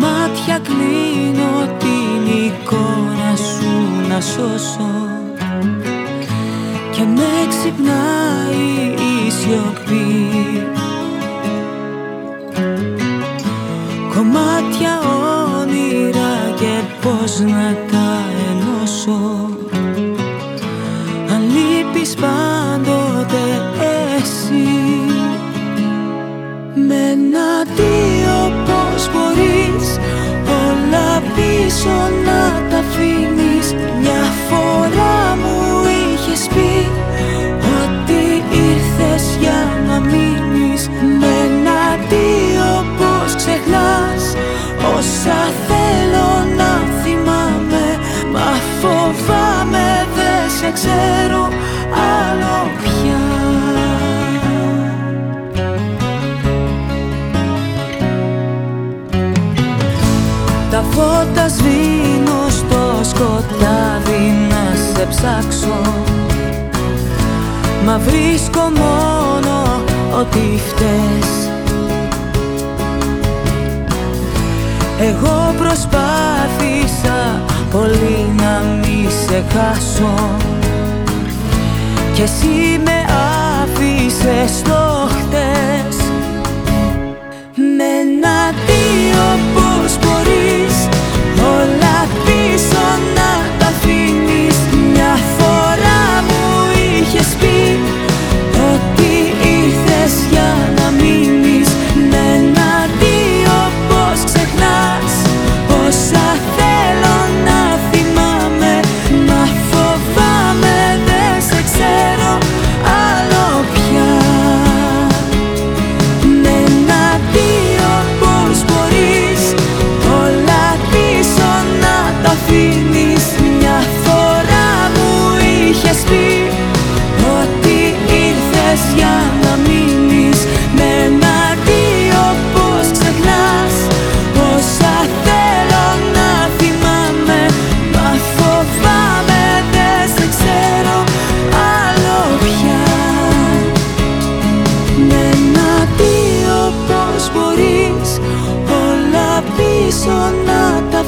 μάτια κλείνω την εικόνα σου να σώσω. Και με ξυπνάει η σιωπή. Κομμάτια όνειρα και πώς να τα 손 φώτα σβήνω στο σκοτάδι να σε ψάξω. Μα βρίσκω μόνο ότι φταίς. Εγώ προσπάθησα πολύ να μη σε χάσω. Κι εσύ με άφησες στο σονάτα τα